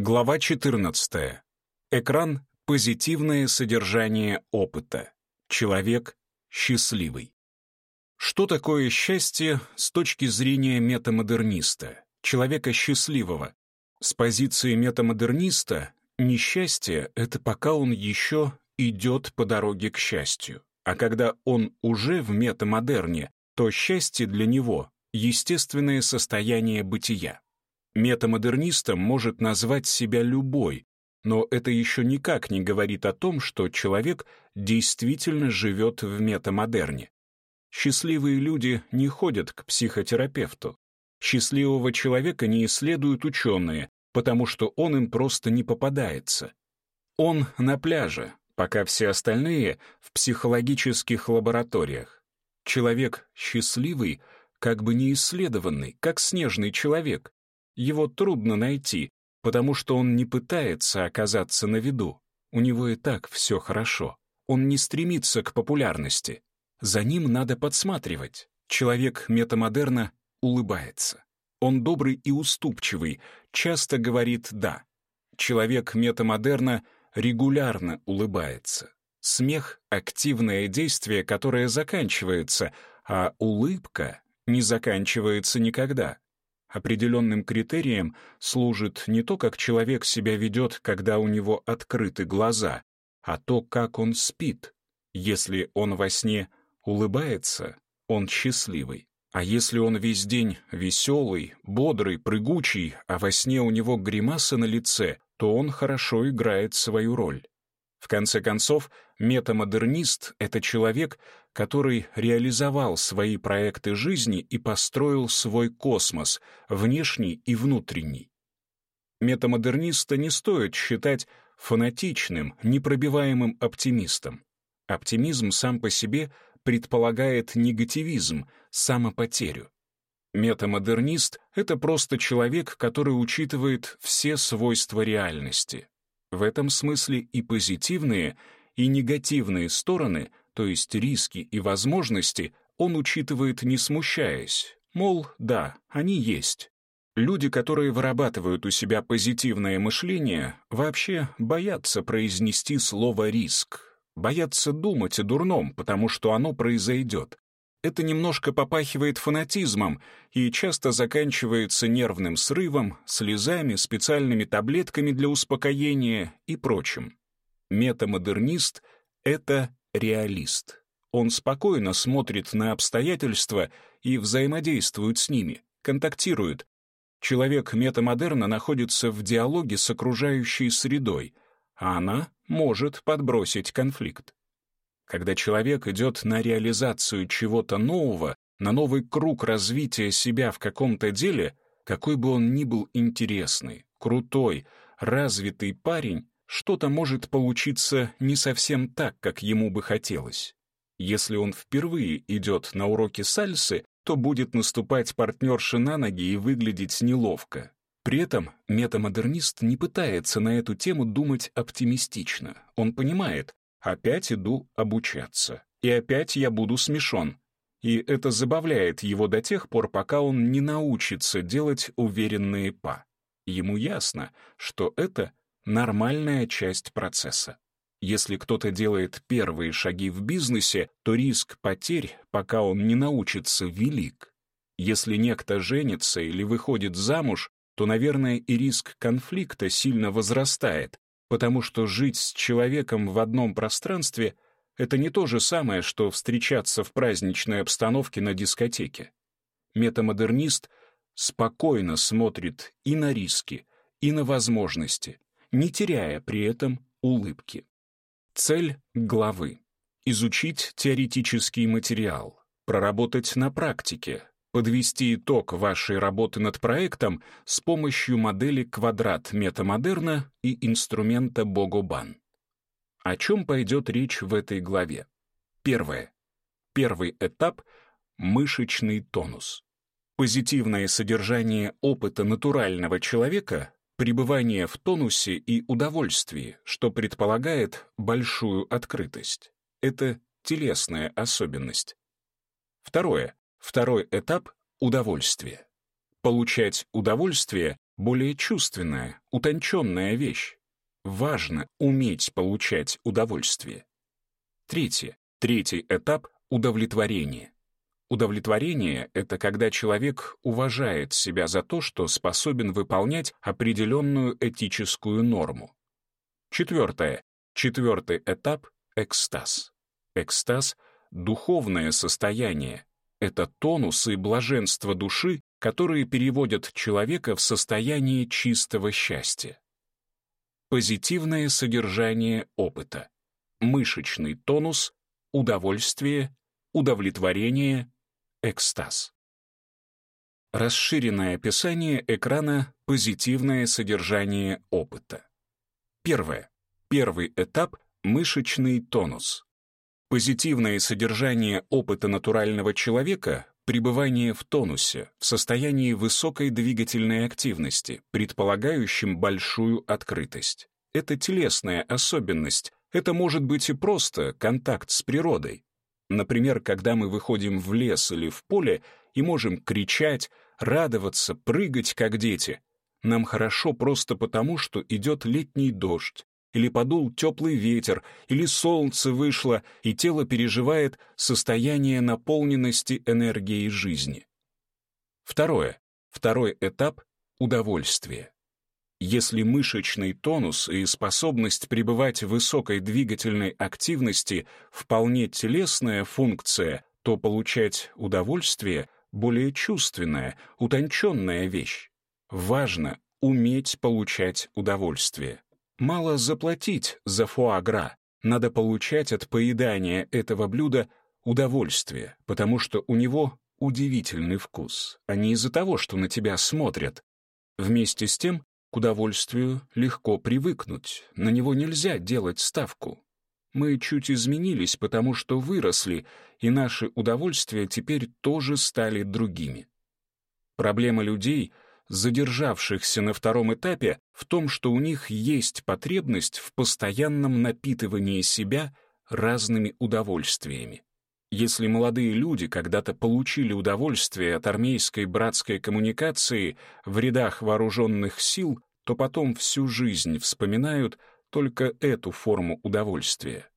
Глава 14. Экран «Позитивное содержание опыта». Человек счастливый. Что такое счастье с точки зрения метамодерниста, человека счастливого? С позиции метамодерниста несчастье — это пока он еще идет по дороге к счастью. А когда он уже в метамодерне, то счастье для него — естественное состояние бытия. Метамодернистом может назвать себя любой, но это еще никак не говорит о том, что человек действительно живет в метамодерне. Счастливые люди не ходят к психотерапевту. Счастливого человека не исследуют ученые, потому что он им просто не попадается. Он на пляже, пока все остальные в психологических лабораториях. Человек счастливый, как бы не исследованный, как снежный человек. Его трудно найти, потому что он не пытается оказаться на виду. У него и так все хорошо. Он не стремится к популярности. За ним надо подсматривать. Человек метамодерна улыбается. Он добрый и уступчивый, часто говорит «да». Человек метамодерна регулярно улыбается. Смех — активное действие, которое заканчивается, а улыбка не заканчивается никогда. Определенным критерием служит не то, как человек себя ведет, когда у него открыты глаза, а то, как он спит. Если он во сне улыбается, он счастливый. А если он весь день веселый, бодрый, прыгучий, а во сне у него гримаса на лице, то он хорошо играет свою роль. В конце концов, метамодернист — это человек, который реализовал свои проекты жизни и построил свой космос, внешний и внутренний. Метамодерниста не стоит считать фанатичным, непробиваемым оптимистом. Оптимизм сам по себе предполагает негативизм, самопотерю. Метамодернист — это просто человек, который учитывает все свойства реальности. В этом смысле и позитивные, и негативные стороны, то есть риски и возможности, он учитывает не смущаясь. Мол, да, они есть. Люди, которые вырабатывают у себя позитивное мышление, вообще боятся произнести слово «риск», боятся думать о дурном, потому что оно произойдет. Это немножко попахивает фанатизмом и часто заканчивается нервным срывом, слезами, специальными таблетками для успокоения и прочим. Метамодернист — это реалист. Он спокойно смотрит на обстоятельства и взаимодействует с ними, контактирует. Человек метамодерна находится в диалоге с окружающей средой, а она может подбросить конфликт. Когда человек идет на реализацию чего-то нового, на новый круг развития себя в каком-то деле, какой бы он ни был интересный, крутой, развитый парень, что-то может получиться не совсем так, как ему бы хотелось. Если он впервые идет на уроки сальсы, то будет наступать партнерши на ноги и выглядеть неловко. При этом метамодернист не пытается на эту тему думать оптимистично. Он понимает, опять иду обучаться, и опять я буду смешон. И это забавляет его до тех пор, пока он не научится делать уверенные па. Ему ясно, что это нормальная часть процесса. Если кто-то делает первые шаги в бизнесе, то риск потерь, пока он не научится, велик. Если некто женится или выходит замуж, то, наверное, и риск конфликта сильно возрастает, потому что жить с человеком в одном пространстве — это не то же самое, что встречаться в праздничной обстановке на дискотеке. Метамодернист спокойно смотрит и на риски, и на возможности, не теряя при этом улыбки. Цель главы — изучить теоретический материал, проработать на практике, подвести итог вашей работы над проектом с помощью модели квадрат метамодерна и инструмента Богобан. О чем пойдет речь в этой главе? Первое. Первый этап — мышечный тонус. Позитивное содержание опыта натурального человека — пребывание в тонусе и удовольствии, что предполагает большую открытость. Это телесная особенность. Второе. Второй этап — удовольствие. Получать удовольствие более чувственная, утонченная вещь. Важно уметь получать удовольствие. Третье. Третий этап — удовлетворение. Удовлетворение — это когда человек уважает себя за то, что способен выполнять определенную этическую норму. Четвертое. Четвертый этап — экстаз. Экстаз — духовное состояние. Это тонус и блаженство души, которые переводят человека в состояние чистого счастья. Позитивное содержание опыта. Мышечный тонус, удовольствие, удовлетворение, экстаз. Расширенное описание экрана «Позитивное содержание опыта». Первое. Первый этап — мышечный тонус. Позитивное содержание опыта натурального человека — пребывание в тонусе, в состоянии высокой двигательной активности, предполагающем большую открытость. Это телесная особенность, это может быть и просто контакт с природой. Например, когда мы выходим в лес или в поле и можем кричать, радоваться, прыгать, как дети. Нам хорошо просто потому, что идет летний дождь, или подул теплый ветер, или солнце вышло, и тело переживает состояние наполненности энергией жизни. Второе. Второй этап — удовольствие. Если мышечный тонус и способность пребывать в высокой двигательной активности вполне телесная функция, то получать удовольствие — более чувственная, утонченная вещь. Важно уметь получать удовольствие. Мало заплатить за фуагра, надо получать от поедания этого блюда удовольствие, потому что у него удивительный вкус, а не из-за того, что на тебя смотрят. Вместе с тем, к удовольствию легко привыкнуть, на него нельзя делать ставку. Мы чуть изменились, потому что выросли, и наши удовольствия теперь тоже стали другими. Проблема людей — задержавшихся на втором этапе в том, что у них есть потребность в постоянном напитывании себя разными удовольствиями. Если молодые люди когда-то получили удовольствие от армейской братской коммуникации в рядах вооруженных сил, то потом всю жизнь вспоминают только эту форму удовольствия.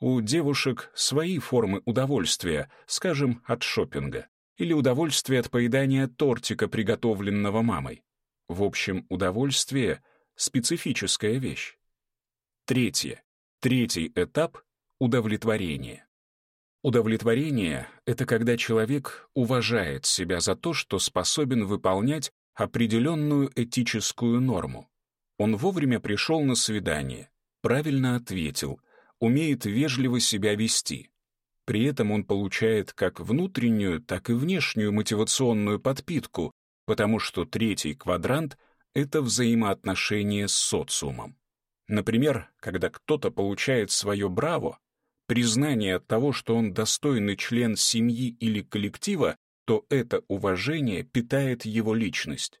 У девушек свои формы удовольствия, скажем, от шопинга или удовольствие от поедания тортика, приготовленного мамой. В общем, удовольствие — специфическая вещь. Третье. Третий этап — удовлетворение. Удовлетворение — это когда человек уважает себя за то, что способен выполнять определенную этическую норму. Он вовремя пришел на свидание, правильно ответил, умеет вежливо себя вести, при этом он получает как внутреннюю, так и внешнюю мотивационную подпитку, потому что третий квадрант — это взаимоотношения с социумом. Например, когда кто-то получает свое браво, признание того, что он достойный член семьи или коллектива, то это уважение питает его личность.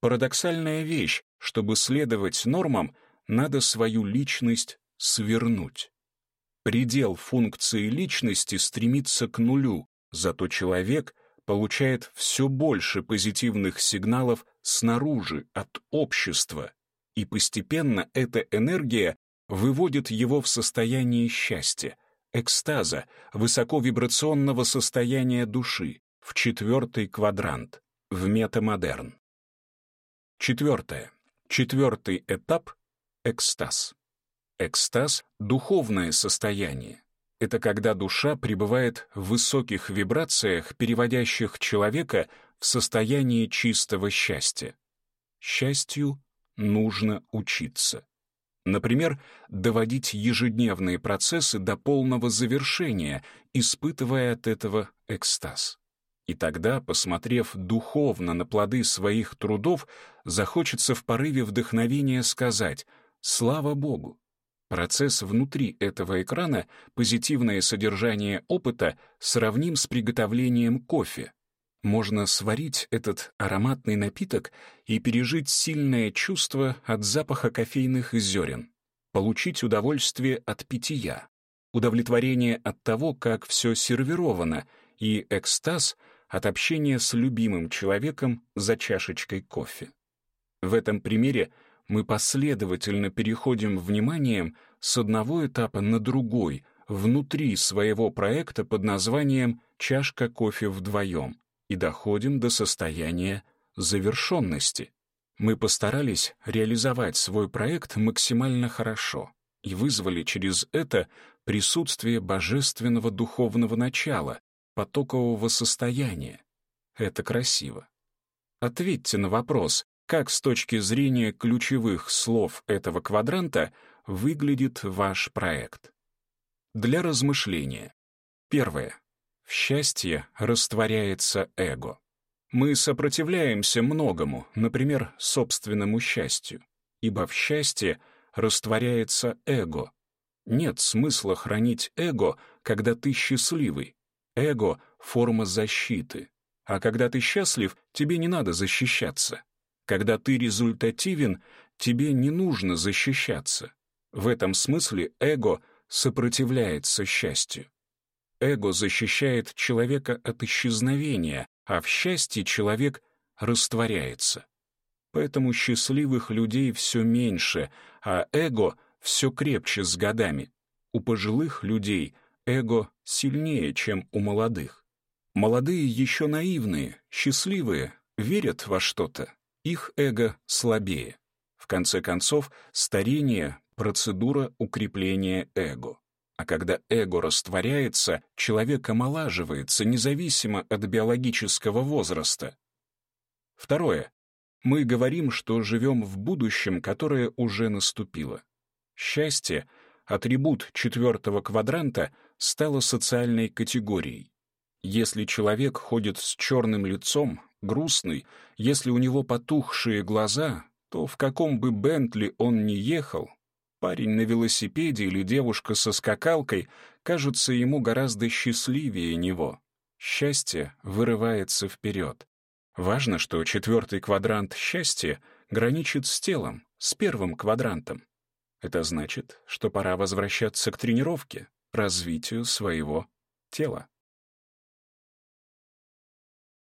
Парадоксальная вещь, чтобы следовать нормам, надо свою личность свернуть. Предел функции личности стремится к нулю, зато человек получает все больше позитивных сигналов снаружи, от общества, и постепенно эта энергия выводит его в состояние счастья, экстаза, высоковибрационного состояния души, в четвертый квадрант, в метамодерн. Четвертое. Четвертый этап — экстаз. Экстаз — духовное состояние. Это когда душа пребывает в высоких вибрациях, переводящих человека в состояние чистого счастья. Счастью нужно учиться. Например, доводить ежедневные процессы до полного завершения, испытывая от этого экстаз. И тогда, посмотрев духовно на плоды своих трудов, захочется в порыве вдохновения сказать «Слава Богу! Процесс внутри этого экрана, позитивное содержание опыта сравним с приготовлением кофе. Можно сварить этот ароматный напиток и пережить сильное чувство от запаха кофейных зерен, получить удовольствие от питья, удовлетворение от того, как все сервировано, и экстаз от общения с любимым человеком за чашечкой кофе. В этом примере мы последовательно переходим вниманием с одного этапа на другой, внутри своего проекта под названием «Чашка кофе вдвоем» и доходим до состояния завершенности. Мы постарались реализовать свой проект максимально хорошо и вызвали через это присутствие божественного духовного начала, потокового состояния. Это красиво. Ответьте на вопрос, как с точки зрения ключевых слов этого квадранта выглядит ваш проект. Для размышления. Первое. В счастье растворяется эго. Мы сопротивляемся многому, например, собственному счастью, ибо в счастье растворяется эго. Нет смысла хранить эго, когда ты счастливый. Эго — форма защиты. А когда ты счастлив, тебе не надо защищаться. Когда ты результативен, тебе не нужно защищаться. В этом смысле эго сопротивляется счастью. Эго защищает человека от исчезновения, а в счастье человек растворяется. Поэтому счастливых людей все меньше, а эго все крепче с годами. У пожилых людей эго сильнее, чем у молодых. Молодые еще наивные, счастливые, верят во что-то. Их эго слабее. В конце концов, старение — процедура укрепления эго. А когда эго растворяется, человек омолаживается независимо от биологического возраста. Второе. Мы говорим, что живем в будущем, которое уже наступило. Счастье, атрибут четвертого квадранта, стало социальной категорией. Если человек ходит с черным лицом, грустный, если у него потухшие глаза, то в каком бы Бентли он ни ехал, Парень на велосипеде или девушка со скакалкой кажутся ему гораздо счастливее него. Счастье вырывается вперед. Важно, что четвертый квадрант счастья граничит с телом, с первым квадрантом. Это значит, что пора возвращаться к тренировке, развитию своего тела.